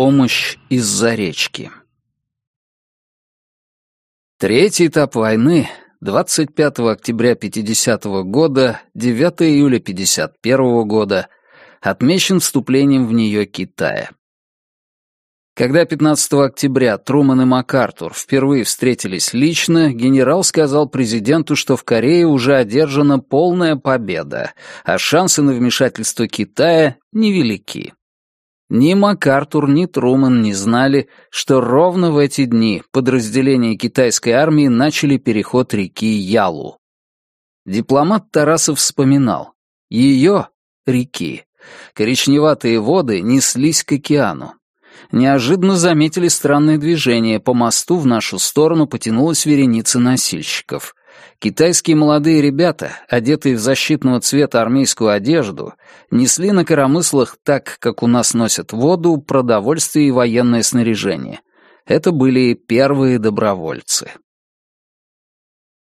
помощь из-за речки. Третий этап войны 25 октября 50 года, 9 июля 51 года отмечен вступлением в нее Китая. Когда 15 октября Труман и МакАртур впервые встретились лично, генерал сказал президенту, что в Корее уже одержана полная победа, а шансы на вмешательство Китая невелики. Ни МакАртур, ни Труман не знали, что ровно в эти дни подразделения китайской армии начали переход реки Ялу. Дипломат Тарасов вспоминал. Ее, реки, коричневатые воды неслись к океану. Неожиданно заметили странное движение. По мосту в нашу сторону потянулась вереница носильщиков. Китайские молодые ребята, одетые в защитного цвета армейскую одежду, несли на коромыслах так, как у нас носят воду, продовольствие и военное снаряжение. Это были первые добровольцы.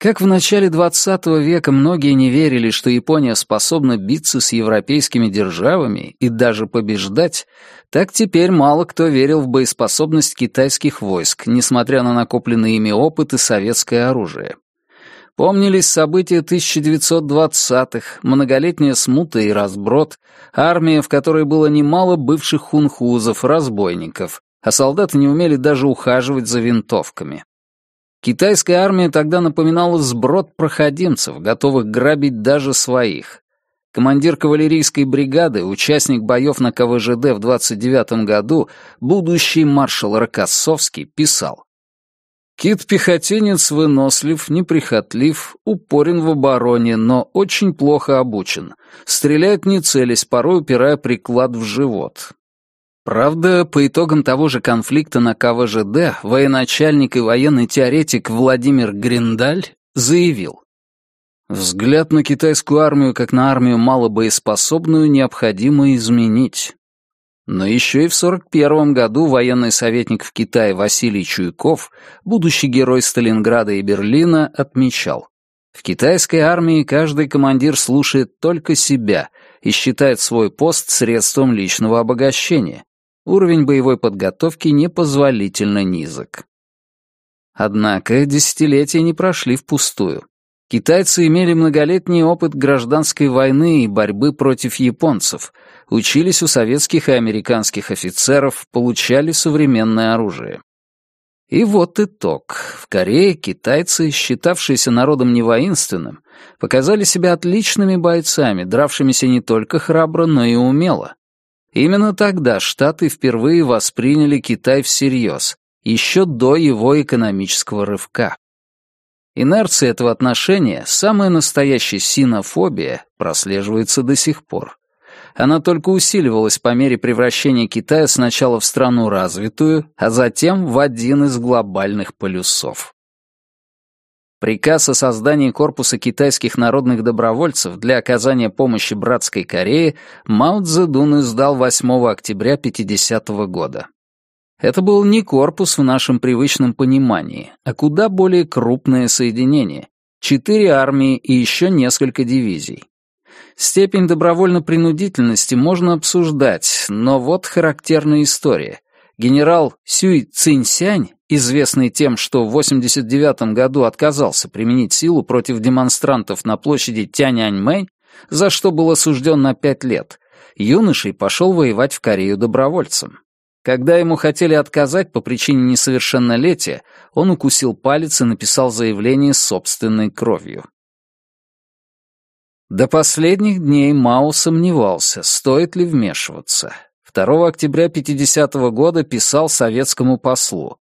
Как в начале XX века многие не верили, что Япония способна биться с европейскими державами и даже побеждать, так теперь мало кто верил в боеспособность китайских войск, несмотря на накопленный ими опыт и советское оружие. Помнились события 1920-х, многолетняя смута и разброд, армия, в которой было немало бывших хунхузов, разбойников, а солдаты не умели даже ухаживать за винтовками. Китайская армия тогда напоминала сброд проходимцев, готовых грабить даже своих. Командир кавалерийской бригады, участник боев на КВЖД в 29 году, будущий маршал Рокоссовский, писал Кит-пехотинец вынослив, неприхотлив, упорен в обороне, но очень плохо обучен. Стреляет не целясь, порой упирая приклад в живот. Правда, по итогам того же конфликта на КВЖД военачальник и военный теоретик Владимир Гриндаль заявил, «Взгляд на китайскую армию как на армию малобоеспособную необходимо изменить. Но еще и в 1941 году военный советник в Китае Василий Чуйков, будущий герой Сталинграда и Берлина, отмечал, в китайской армии каждый командир слушает только себя и считает свой пост средством личного обогащения. Уровень боевой подготовки непозволительно низок. Однако десятилетия не прошли впустую. Китайцы имели многолетний опыт гражданской войны и борьбы против японцев, учились у советских и американских офицеров, получали современное оружие. И вот итог. В Корее китайцы, считавшиеся народом невоинственным, показали себя отличными бойцами, дравшимися не только храбро, но и умело. Именно тогда Штаты впервые восприняли Китай всерьез, еще до его экономического рывка. Инерция этого отношения, самая настоящая синофобия, прослеживается до сих пор. Она только усиливалась по мере превращения Китая сначала в страну развитую, а затем в один из глобальных полюсов. Приказ о создании корпуса китайских народных добровольцев для оказания помощи братской Корее Мао Цзэдун издал 8 октября 50 -го года. Это был не корпус в нашем привычном понимании, а куда более крупное соединение. Четыре армии и еще несколько дивизий. Степень добровольно-принудительности можно обсуждать, но вот характерная история. Генерал Сюй Цинсянь, известный тем, что в 89 году отказался применить силу против демонстрантов на площади Тяньаньмэнь, за что был осужден на пять лет, юношей пошел воевать в Корею добровольцем. Когда ему хотели отказать по причине несовершеннолетия, он укусил палец и написал заявление собственной кровью. До последних дней Мао сомневался, стоит ли вмешиваться. 2 октября 50 -го года писал советскому послу.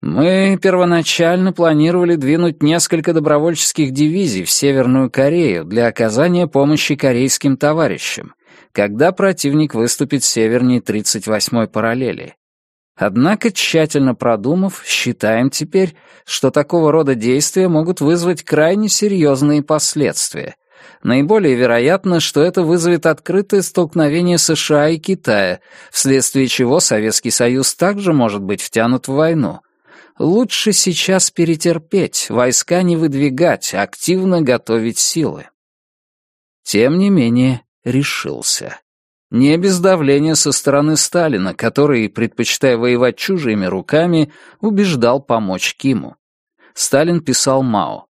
«Мы первоначально планировали двинуть несколько добровольческих дивизий в Северную Корею для оказания помощи корейским товарищам когда противник выступит севернее 38-й параллели. Однако, тщательно продумав, считаем теперь, что такого рода действия могут вызвать крайне серьезные последствия. Наиболее вероятно, что это вызовет открытое столкновение США и Китая, вследствие чего Советский Союз также может быть втянут в войну. Лучше сейчас перетерпеть, войска не выдвигать, активно готовить силы. Тем не менее, решился. Не без давления со стороны Сталина, который, предпочитая воевать чужими руками, убеждал помочь Киму. Сталин писал Мао.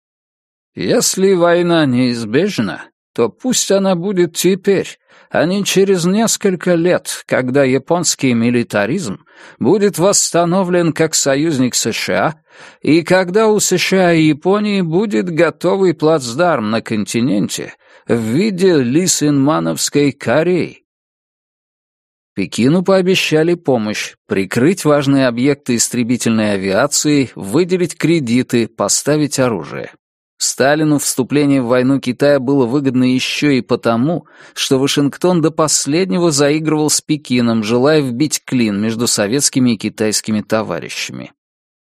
«Если война неизбежна, то пусть она будет теперь, а не через несколько лет, когда японский милитаризм будет восстановлен как союзник США, и когда у США и Японии будет готовый плацдарм на континенте в виде Лисинмановской Кореи. Пекину пообещали помощь, прикрыть важные объекты истребительной авиации, выделить кредиты, поставить оружие. Сталину вступление в войну Китая было выгодно еще и потому, что Вашингтон до последнего заигрывал с Пекином, желая вбить клин между советскими и китайскими товарищами.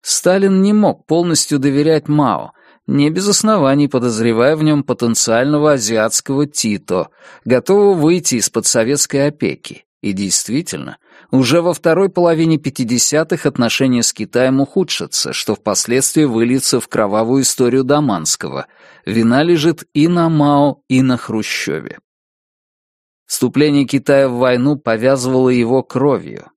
Сталин не мог полностью доверять Мао, не без оснований подозревая в нем потенциального азиатского Тито, готового выйти из-под советской опеки. И действительно, уже во второй половине 50-х отношения с Китаем ухудшатся, что впоследствии выльется в кровавую историю Даманского. Вина лежит и на Мао, и на Хрущеве. Вступление Китая в войну повязывало его кровью.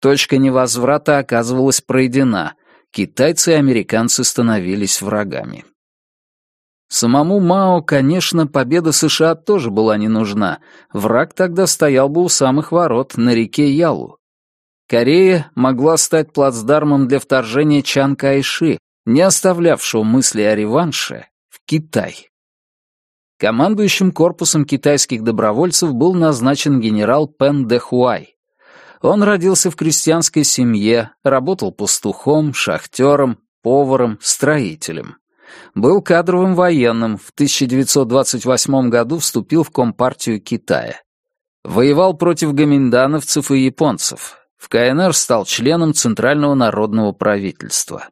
Точка невозврата оказывалась пройдена. Китайцы и американцы становились врагами. Самому Мао, конечно, победа США тоже была не нужна. Враг тогда стоял бы у самых ворот, на реке Ялу. Корея могла стать плацдармом для вторжения Чан Кайши, не оставлявшего мысли о реванше, в Китай. Командующим корпусом китайских добровольцев был назначен генерал Пен Де Хуай. Он родился в крестьянской семье, работал пастухом, шахтером, поваром, строителем. Был кадровым военным, в 1928 году вступил в Компартию Китая. Воевал против гоминдановцев и японцев. В КНР стал членом Центрального народного правительства.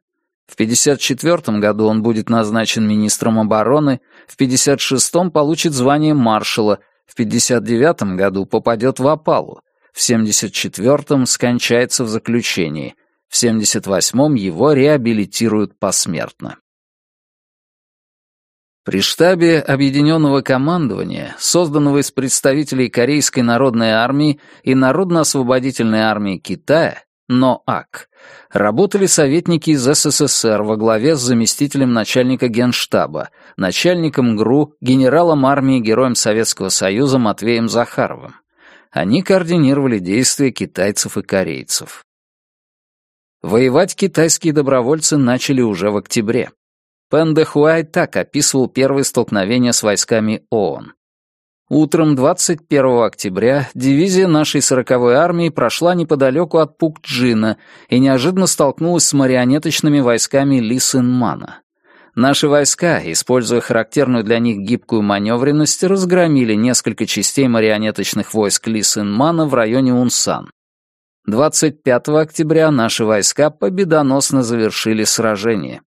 В 1954 году он будет назначен министром обороны, в 1956 получит звание маршала, в 1959 году попадет в опалу, в 1974 скончается в заключении, в 1978 его реабилитируют посмертно. При штабе Объединенного командования, созданного из представителей Корейской народной армии и Народно-освободительной армии Китая, НОАК, работали советники из СССР во главе с заместителем начальника Генштаба, начальником ГРУ, генералом армии Героем Советского Союза Матвеем Захаровым. Они координировали действия китайцев и корейцев. Воевать китайские добровольцы начали уже в октябре. Пен де Хуай так описывал первые столкновения с войсками ООН. Утром 21 октября дивизия нашей 40-й армии прошла неподалеку от Пукджина и неожиданно столкнулась с марионеточными войсками Ли Сынмана. Наши войска, используя характерную для них гибкую маневренность, разгромили несколько частей марионеточных войск Ли Сынмана в районе Унсан. 25 октября наши войска победоносно завершили сражение.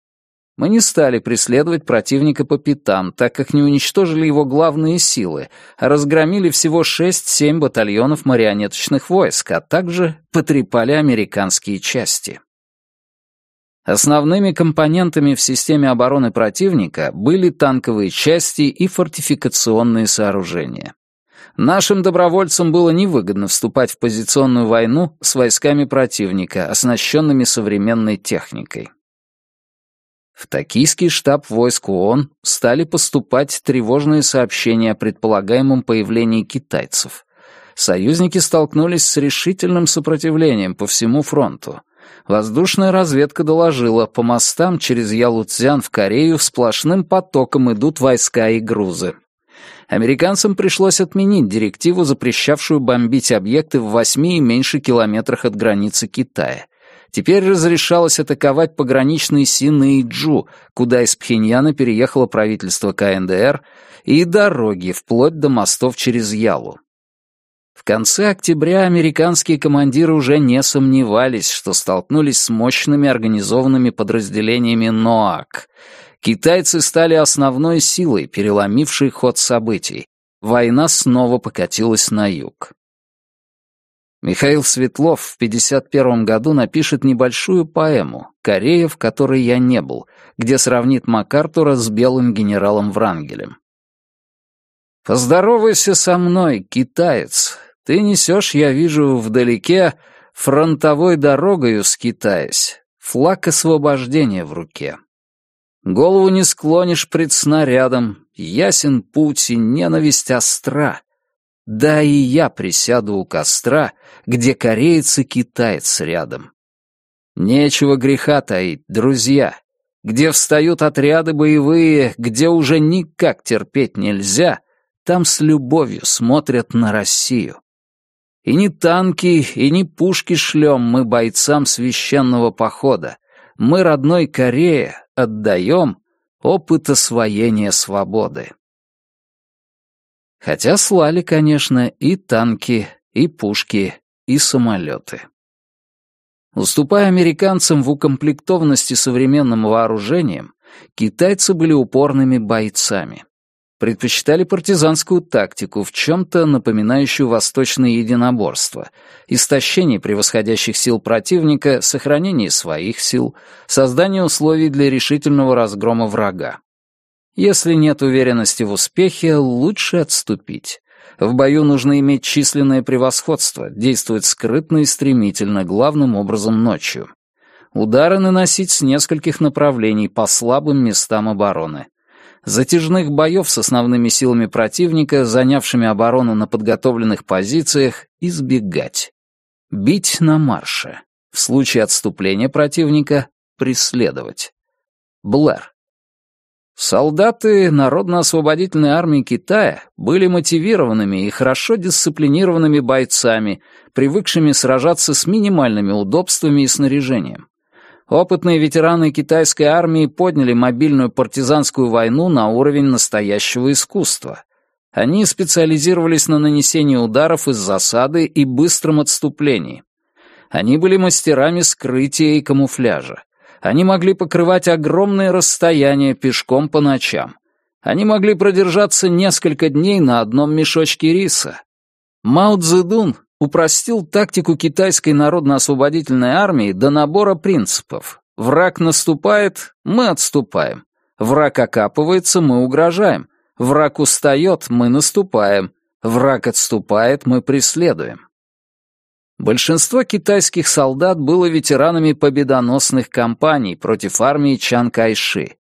Мы не стали преследовать противника по пятам, так как не уничтожили его главные силы, а разгромили всего 6-7 батальонов марионеточных войск, а также потрепали американские части. Основными компонентами в системе обороны противника были танковые части и фортификационные сооружения. Нашим добровольцам было невыгодно вступать в позиционную войну с войсками противника, оснащенными современной техникой. В токийский штаб войск ООН стали поступать тревожные сообщения о предполагаемом появлении китайцев. Союзники столкнулись с решительным сопротивлением по всему фронту. Воздушная разведка доложила, по мостам через Ялуцзян в Корею сплошным потоком идут войска и грузы. Американцам пришлось отменить директиву, запрещавшую бомбить объекты в восьми и меньше километрах от границы Китая — Теперь разрешалось атаковать пограничные Сины и Джу, куда из Пхеньяна переехало правительство КНДР, и дороги, вплоть до мостов через Ялу. В конце октября американские командиры уже не сомневались, что столкнулись с мощными организованными подразделениями НОАК. Китайцы стали основной силой, переломившей ход событий. Война снова покатилась на юг. Михаил Светлов в 51 году напишет небольшую поэму «Корея, в которой я не был», где сравнит МакАртура с белым генералом Врангелем. «Поздоровайся со мной, китаец. Ты несешь, я вижу, вдалеке, фронтовой дорогою скитаясь, флаг освобождения в руке. Голову не склонишь пред снарядом, ясен путь и ненависть остра. Да и я присяду у костра, где кореец и китаец рядом. Нечего греха таить, друзья. Где встают отряды боевые, где уже никак терпеть нельзя, там с любовью смотрят на Россию. И не танки, и не пушки шлем мы бойцам священного похода. Мы родной Корее отдаем опыт освоения свободы. Хотя слали, конечно, и танки, и пушки, и самолеты. Уступая американцам в укомплектованности современным вооружением, китайцы были упорными бойцами предпочитали партизанскую тактику, в чем-то напоминающую восточное единоборство, истощение превосходящих сил противника, сохранение своих сил, создание условий для решительного разгрома врага. Если нет уверенности в успехе, лучше отступить. В бою нужно иметь численное превосходство, действовать скрытно и стремительно, главным образом ночью. Удары наносить с нескольких направлений по слабым местам обороны затяжных боев с основными силами противника, занявшими оборону на подготовленных позициях, избегать. Бить на марше. В случае отступления противника — преследовать. Блэр. Солдаты Народно-освободительной армии Китая были мотивированными и хорошо дисциплинированными бойцами, привыкшими сражаться с минимальными удобствами и снаряжением. Опытные ветераны китайской армии подняли мобильную партизанскую войну на уровень настоящего искусства. Они специализировались на нанесении ударов из засады и быстром отступлении. Они были мастерами скрытия и камуфляжа. Они могли покрывать огромные расстояния пешком по ночам. Они могли продержаться несколько дней на одном мешочке риса. Мао Цзэдун упростил тактику китайской народно-освободительной армии до набора принципов. Враг наступает, мы отступаем. Враг окапывается, мы угрожаем. Враг устает, мы наступаем. Враг отступает, мы преследуем. Большинство китайских солдат было ветеранами победоносных кампаний против армии Чан Кайши.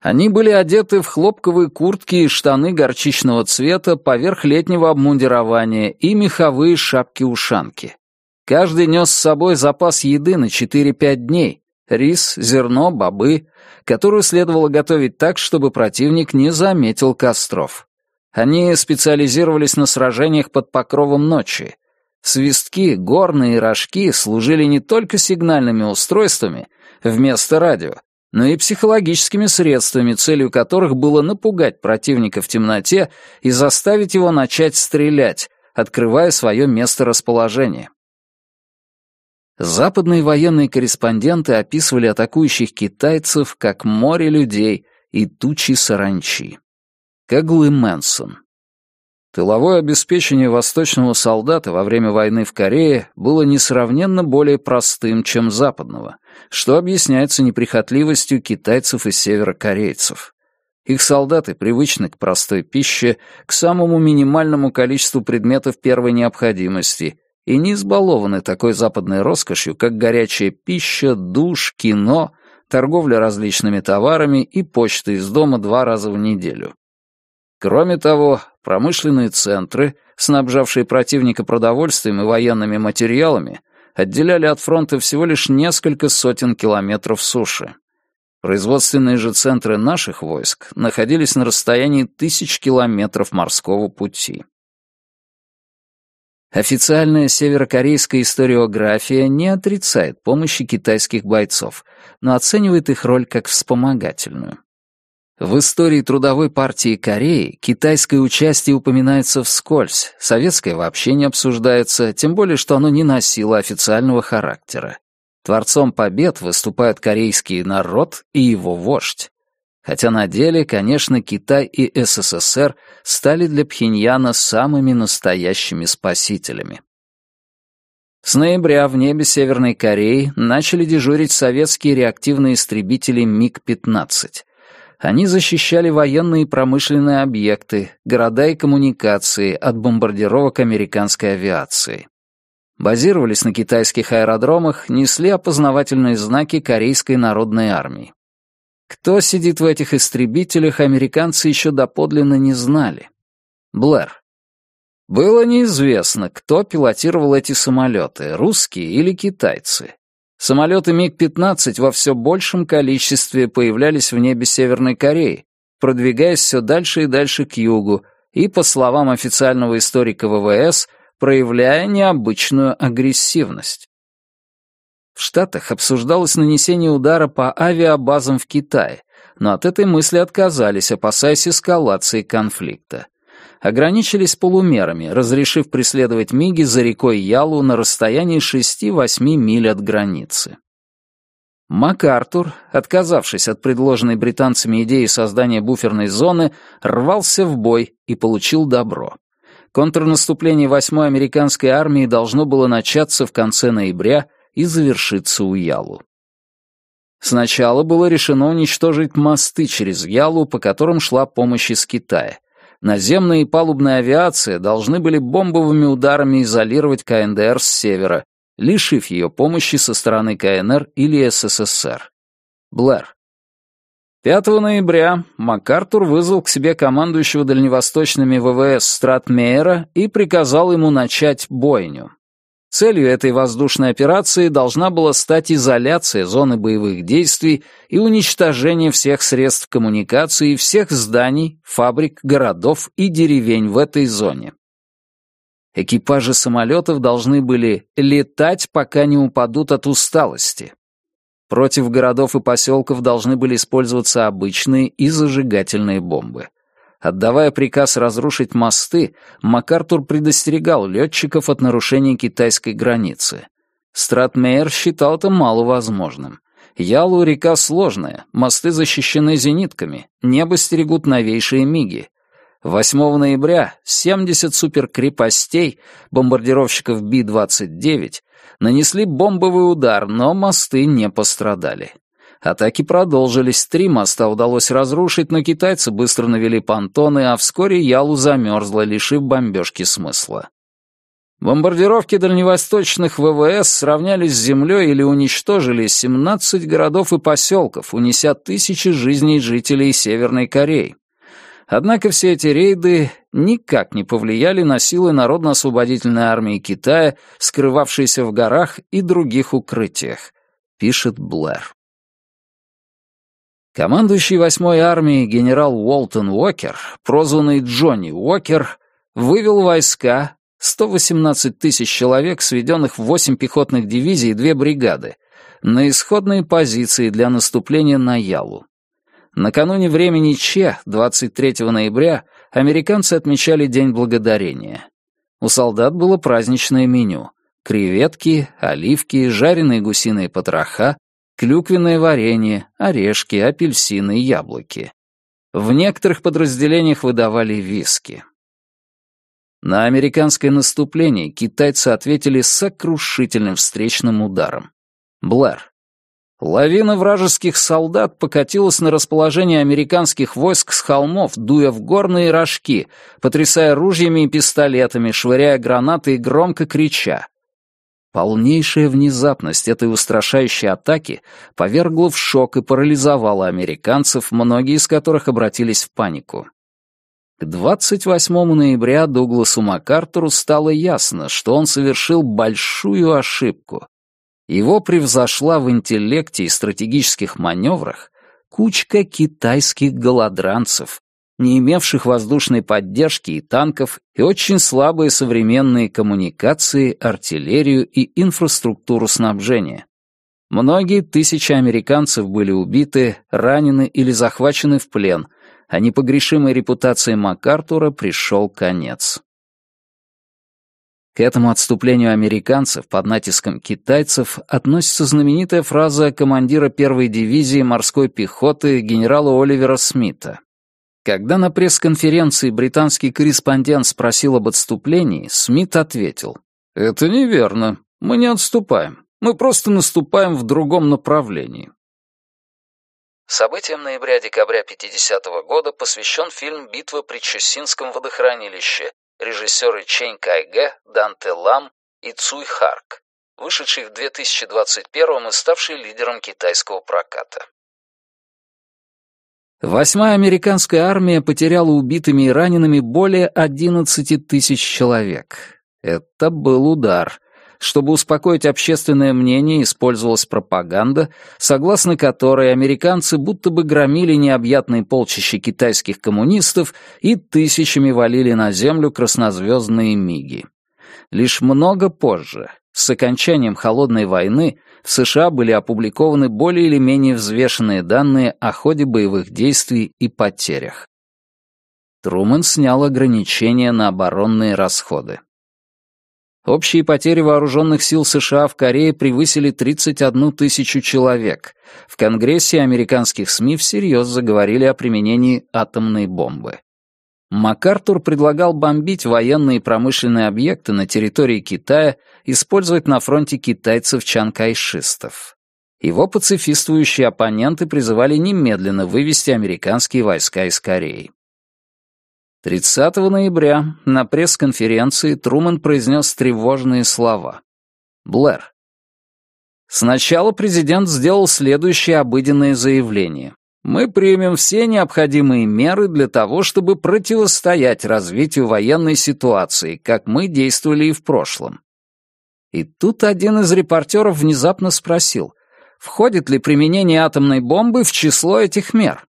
Они были одеты в хлопковые куртки и штаны горчичного цвета поверх летнего обмундирования и меховые шапки-ушанки. Каждый нес с собой запас еды на 4-5 дней, рис, зерно, бобы, которую следовало готовить так, чтобы противник не заметил костров. Они специализировались на сражениях под покровом ночи. Свистки, горные рожки служили не только сигнальными устройствами вместо радио, но и психологическими средствами, целью которых было напугать противника в темноте и заставить его начать стрелять, открывая свое место расположения. Западные военные корреспонденты описывали атакующих китайцев как море людей и тучи саранчи. Каглы Мэнсон. Тыловое обеспечение восточного солдата во время войны в Корее было несравненно более простым, чем западного, что объясняется неприхотливостью китайцев и северокорейцев. Их солдаты привычны к простой пище, к самому минимальному количеству предметов первой необходимости и не избалованы такой западной роскошью, как горячая пища, душ, кино, торговля различными товарами и почта из дома два раза в неделю. Кроме того, промышленные центры, снабжавшие противника продовольствием и военными материалами, отделяли от фронта всего лишь несколько сотен километров суши. Производственные же центры наших войск находились на расстоянии тысяч километров морского пути. Официальная северокорейская историография не отрицает помощи китайских бойцов, но оценивает их роль как вспомогательную. В истории Трудовой партии Кореи китайское участие упоминается вскользь, советское вообще не обсуждается, тем более, что оно не носило официального характера. Творцом побед выступают корейский народ и его вождь. Хотя на деле, конечно, Китай и СССР стали для Пхеньяна самыми настоящими спасителями. С ноября в небе Северной Кореи начали дежурить советские реактивные истребители МиГ-15. Они защищали военные и промышленные объекты, города и коммуникации от бомбардировок американской авиации. Базировались на китайских аэродромах, несли опознавательные знаки Корейской народной армии. Кто сидит в этих истребителях, американцы еще доподлинно не знали. Блэр. Было неизвестно, кто пилотировал эти самолеты, русские или китайцы. Самолеты МиГ-15 во все большем количестве появлялись в небе Северной Кореи, продвигаясь все дальше и дальше к югу, и, по словам официального историка ВВС, проявляя необычную агрессивность. В Штатах обсуждалось нанесение удара по авиабазам в Китае, но от этой мысли отказались, опасаясь эскалации конфликта. Ограничились полумерами, разрешив преследовать Миги за рекой Ялу на расстоянии 6-8 миль от границы. МакАртур, отказавшись от предложенной британцами идеи создания буферной зоны, рвался в бой и получил добро. Контрнаступление 8-й американской армии должно было начаться в конце ноября и завершиться у Ялу. Сначала было решено уничтожить мосты через Ялу, по которым шла помощь из Китая. Наземная и палубная авиация должны были бомбовыми ударами изолировать КНДР с севера, лишив ее помощи со стороны КНР или СССР. Блэр. 5 ноября МакАртур вызвал к себе командующего дальневосточными ВВС Стратмейера и приказал ему начать бойню. Целью этой воздушной операции должна была стать изоляция зоны боевых действий и уничтожение всех средств коммуникации и всех зданий, фабрик, городов и деревень в этой зоне. Экипажи самолетов должны были летать, пока не упадут от усталости. Против городов и поселков должны были использоваться обычные и зажигательные бомбы. Отдавая приказ разрушить мосты, МакАртур предостерегал летчиков от нарушения китайской границы. Стратмейер считал это маловозможным. Ялу река сложная, мосты защищены зенитками, небо стерегут новейшие миги. 8 ноября 70 суперкрепостей, бомбардировщиков Би-29, нанесли бомбовый удар, но мосты не пострадали. Атаки продолжились, три моста удалось разрушить, но китайцы быстро навели понтоны, а вскоре Ялу замерзла, лишив бомбежки смысла. Бомбардировки дальневосточных ВВС сравнялись с землей или уничтожили 17 городов и поселков, унеся тысячи жизней жителей Северной Кореи. Однако все эти рейды никак не повлияли на силы Народно-освободительной армии Китая, скрывавшиеся в горах и других укрытиях, пишет Блэр. Командующий 8-й армией генерал Уолтон Уокер, прозванный Джонни Уокер, вывел войска, 118 тысяч человек, сведенных в 8 пехотных дивизий и 2 бригады, на исходные позиции для наступления на Ялу. Накануне времени Че, 23 ноября, американцы отмечали День Благодарения. У солдат было праздничное меню. Креветки, оливки, жареные гусиные потроха, клюквенное варенье, орешки, апельсины и яблоки. В некоторых подразделениях выдавали виски. На американское наступление китайцы ответили сокрушительным встречным ударом. Блэр. Лавина вражеских солдат покатилась на расположение американских войск с холмов, дуя в горные рожки, потрясая ружьями и пистолетами, швыряя гранаты и громко крича. Полнейшая внезапность этой устрашающей атаки повергла в шок и парализовала американцев, многие из которых обратились в панику. К 28 ноября Дугласу МакАртуру стало ясно, что он совершил большую ошибку. Его превзошла в интеллекте и стратегических маневрах кучка китайских голодранцев, не имевших воздушной поддержки и танков, и очень слабые современные коммуникации, артиллерию и инфраструктуру снабжения. Многие тысячи американцев были убиты, ранены или захвачены в плен, а непогрешимой репутации МакАртура пришел конец. К этому отступлению американцев под натиском китайцев относится знаменитая фраза командира первой дивизии морской пехоты генерала Оливера Смита. Когда на пресс-конференции британский корреспондент спросил об отступлении, Смит ответил, «Это неверно. Мы не отступаем. Мы просто наступаем в другом направлении». Событиям ноября-декабря 50 -го года посвящен фильм «Битва при Чусинском водохранилище» режиссеры Чэнь Кайге, Данте Лам и Цуй Харк, вышедший в 2021 и ставший лидером китайского проката. Восьмая американская армия потеряла убитыми и ранеными более 11 тысяч человек. Это был удар. Чтобы успокоить общественное мнение, использовалась пропаганда, согласно которой американцы будто бы громили необъятные полчища китайских коммунистов и тысячами валили на землю краснозвездные миги. Лишь много позже, с окончанием Холодной войны, в США были опубликованы более или менее взвешенные данные о ходе боевых действий и потерях. Трумэн снял ограничения на оборонные расходы. Общие потери вооруженных сил США в Корее превысили 31 тысячу человек. В Конгрессе американских СМИ всерьез заговорили о применении атомной бомбы. МакАртур предлагал бомбить военные и промышленные объекты на территории Китая, использовать на фронте китайцев-чанкайшистов. Его пацифистующие оппоненты призывали немедленно вывести американские войска из Кореи. 30 ноября на пресс-конференции Трумэн произнес тревожные слова. Блэр. Сначала президент сделал следующее обыденное заявление. Мы примем все необходимые меры для того, чтобы противостоять развитию военной ситуации, как мы действовали и в прошлом. И тут один из репортеров внезапно спросил, входит ли применение атомной бомбы в число этих мер.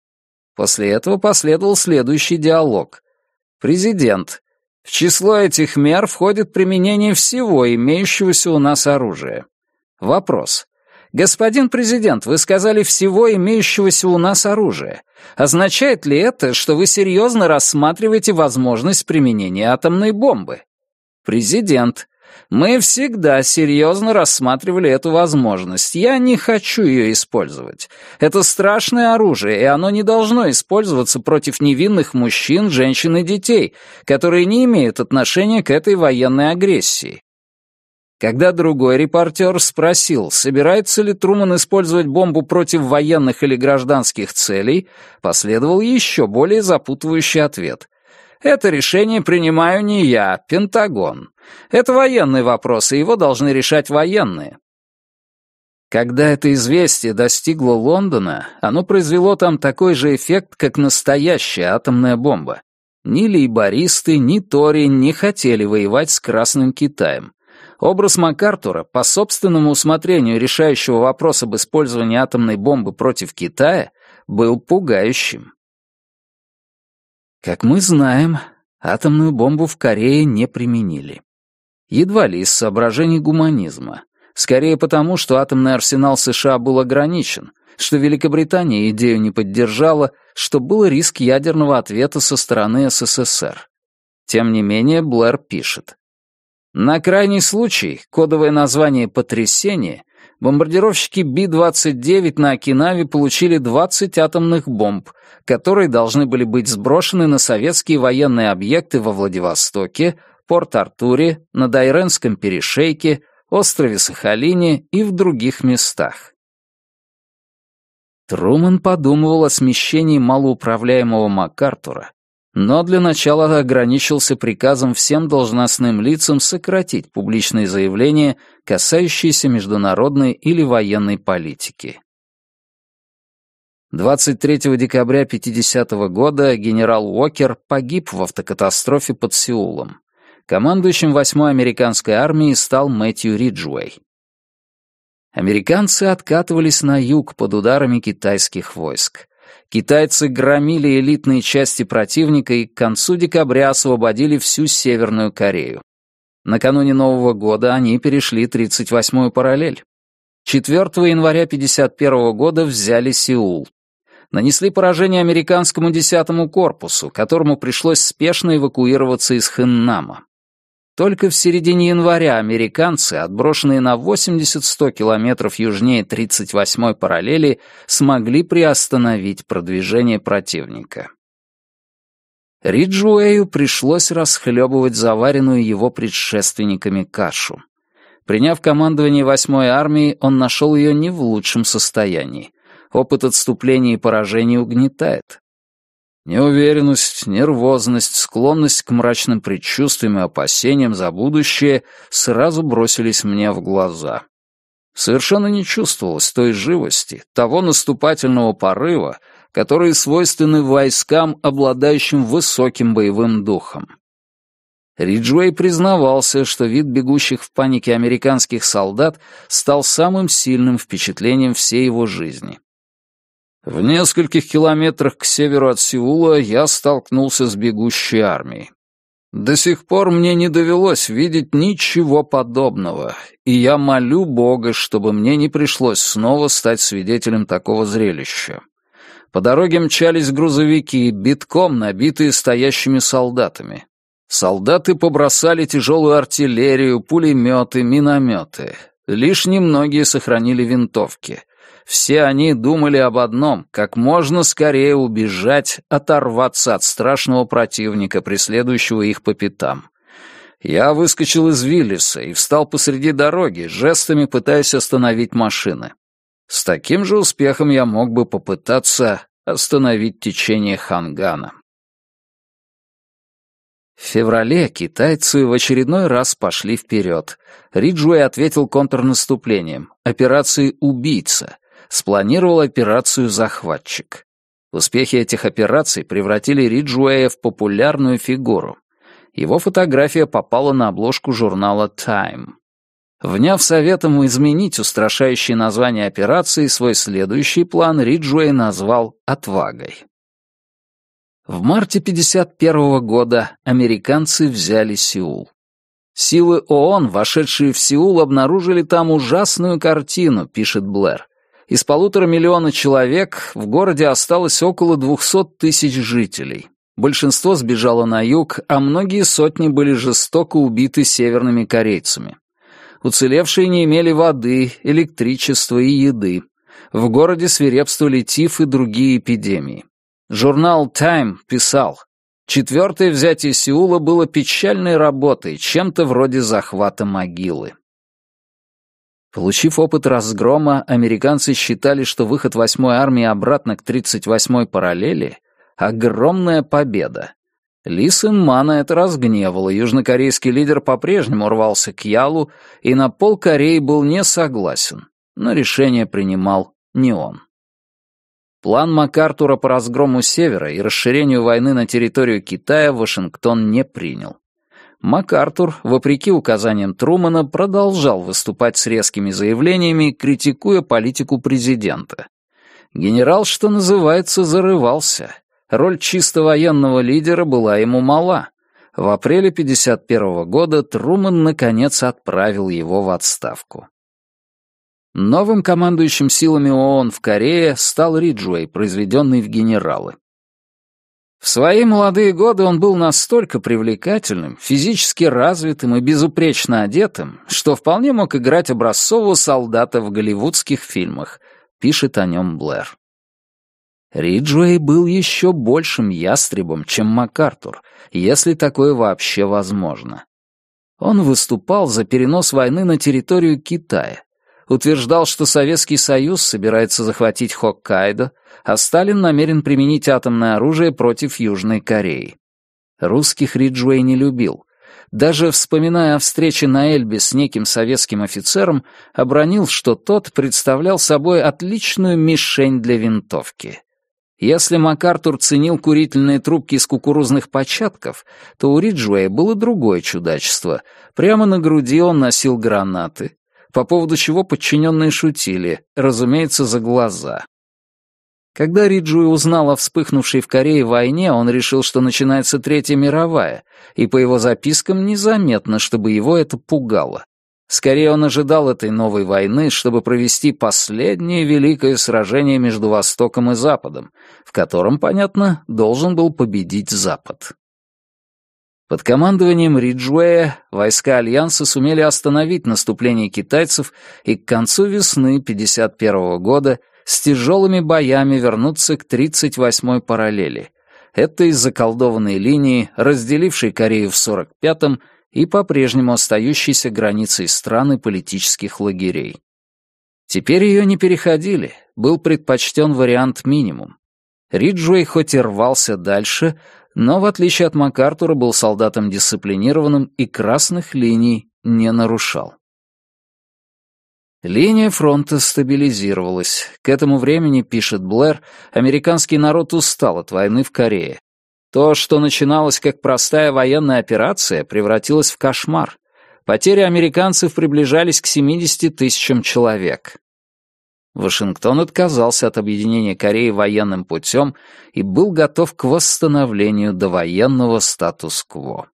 После этого последовал следующий диалог. Президент. В число этих мер входит применение всего имеющегося у нас оружия. Вопрос. «Господин президент, вы сказали всего имеющегося у нас оружия. Означает ли это, что вы серьезно рассматриваете возможность применения атомной бомбы?» Президент. Мы всегда серьезно рассматривали эту возможность. Я не хочу ее использовать. Это страшное оружие, и оно не должно использоваться против невинных мужчин, женщин и детей, которые не имеют отношения к этой военной агрессии. Когда другой репортер спросил, собирается ли Труман использовать бомбу против военных или гражданских целей, последовал еще более запутывающий ответ. «Это решение принимаю не я, Пентагон. Это военный вопрос, и его должны решать военные». Когда это известие достигло Лондона, оно произвело там такой же эффект, как настоящая атомная бомба. Ни лейбористы, ни Тори не хотели воевать с Красным Китаем. Образ МакАртура, по собственному усмотрению решающего вопрос об использовании атомной бомбы против Китая, был пугающим. Как мы знаем, атомную бомбу в Корее не применили. Едва ли из соображений гуманизма. Скорее потому, что атомный арсенал США был ограничен, что Великобритания идею не поддержала, что был риск ядерного ответа со стороны СССР. Тем не менее, Блэр пишет. На крайний случай, кодовое название «Потрясение», бомбардировщики Би-29 на Окинаве получили 20 атомных бомб, которые должны были быть сброшены на советские военные объекты во Владивостоке, Порт-Артуре, на Дайренском перешейке, острове Сахалине и в других местах. Труман подумывал о смещении малоуправляемого МакАртура но для начала ограничился приказом всем должностным лицам сократить публичные заявления, касающиеся международной или военной политики. 23 декабря 50 -го года генерал Уокер погиб в автокатастрофе под Сеулом. Командующим 8-й американской армией стал Мэтью Риджуэй. Американцы откатывались на юг под ударами китайских войск. Китайцы громили элитные части противника и к концу декабря освободили всю Северную Корею. Накануне Нового года они перешли 38-ю параллель. 4 января 1951 года взяли Сеул. Нанесли поражение американскому 10-му корпусу, которому пришлось спешно эвакуироваться из Хэннама. Только в середине января американцы, отброшенные на 80-100 километров южнее 38-й параллели, смогли приостановить продвижение противника. Риджуэю пришлось расхлебывать заваренную его предшественниками кашу. Приняв командование 8-й армии, он нашел ее не в лучшем состоянии. Опыт отступления и поражения угнетает. Неуверенность, нервозность, склонность к мрачным предчувствиям и опасениям за будущее сразу бросились мне в глаза. Совершенно не чувствовалось той живости, того наступательного порыва, которые свойственны войскам, обладающим высоким боевым духом. Риджуэй признавался, что вид бегущих в панике американских солдат стал самым сильным впечатлением всей его жизни. В нескольких километрах к северу от Сеула я столкнулся с бегущей армией. До сих пор мне не довелось видеть ничего подобного, и я молю Бога, чтобы мне не пришлось снова стать свидетелем такого зрелища. По дороге мчались грузовики, битком набитые стоящими солдатами. Солдаты побросали тяжелую артиллерию, пулеметы, минометы. Лишь немногие сохранили винтовки — все они думали об одном — как можно скорее убежать, оторваться от страшного противника, преследующего их по пятам. Я выскочил из Виллиса и встал посреди дороги, жестами пытаясь остановить машины. С таким же успехом я мог бы попытаться остановить течение Хангана. В феврале китайцы в очередной раз пошли вперед. Риджуэй ответил контрнаступлением, операцией «Убийца», спланировал операцию «Захватчик». Успехи этих операций превратили Риджуэя в популярную фигуру. Его фотография попала на обложку журнала Time. Вняв советом изменить устрашающее название операции, свой следующий план Риджуэй назвал «Отвагой». В марте 1951 года американцы взяли Сеул. Силы ООН, вошедшие в Сеул, обнаружили там ужасную картину, пишет Блэр. Из полутора миллиона человек в городе осталось около двухсот тысяч жителей. Большинство сбежало на юг, а многие сотни были жестоко убиты северными корейцами. Уцелевшие не имели воды, электричества и еды. В городе свирепствовали тиф и другие эпидемии. Журнал Time писал, «Четвертое взятие Сеула было печальной работой, чем-то вроде захвата могилы». Получив опыт разгрома, американцы считали, что выход 8-й армии обратно к 38-й параллели — огромная победа. Ли Сын Мана это разгневало, южнокорейский лидер по-прежнему рвался к Ялу и на пол Кореи был не согласен, но решение принимал не он. План МакАртура по разгрому Севера и расширению войны на территорию Китая Вашингтон не принял. МакАртур, вопреки указаниям Трумана, продолжал выступать с резкими заявлениями, критикуя политику президента. Генерал, что называется, зарывался. Роль чисто военного лидера была ему мала. В апреле 1951 года Труман, наконец, отправил его в отставку. Новым командующим силами ООН в Корее стал Риджуэй, произведенный в генералы. В свои молодые годы он был настолько привлекательным, физически развитым и безупречно одетым, что вполне мог играть образцового солдата в голливудских фильмах, пишет о нем Блэр. Риджуэй был еще большим ястребом, чем МакАртур, если такое вообще возможно. Он выступал за перенос войны на территорию Китая, утверждал, что Советский Союз собирается захватить Хоккайдо, а Сталин намерен применить атомное оружие против Южной Кореи. Русских Риджуэй не любил. Даже вспоминая о встрече на Эльбе с неким советским офицером, обронил, что тот представлял собой отличную мишень для винтовки. Если МакАртур ценил курительные трубки из кукурузных початков, то у Риджуэя было другое чудачество. Прямо на груди он носил гранаты, по поводу чего подчиненные шутили, разумеется, за глаза. Когда Риджуи узнал о вспыхнувшей в Корее войне, он решил, что начинается Третья мировая, и по его запискам незаметно, чтобы его это пугало. Скорее он ожидал этой новой войны, чтобы провести последнее великое сражение между Востоком и Западом, в котором, понятно, должен был победить Запад. Под командованием Риджуэя войска Альянса сумели остановить наступление китайцев и к концу весны 1951 года с тяжелыми боями вернуться к 38-й параллели. Это из заколдованной линии, разделившей Корею в 45-м и по-прежнему остающейся границей стран и политических лагерей. Теперь ее не переходили, был предпочтен вариант минимум. Риджуэй хоть и рвался дальше, но, в отличие от МакАртура, был солдатом дисциплинированным и красных линий не нарушал. Линия фронта стабилизировалась. К этому времени, пишет Блэр, американский народ устал от войны в Корее. То, что начиналось как простая военная операция, превратилось в кошмар. Потери американцев приближались к 70 тысячам человек. Вашингтон отказался от объединения Кореи военным путем и был готов к восстановлению довоенного статус-кво.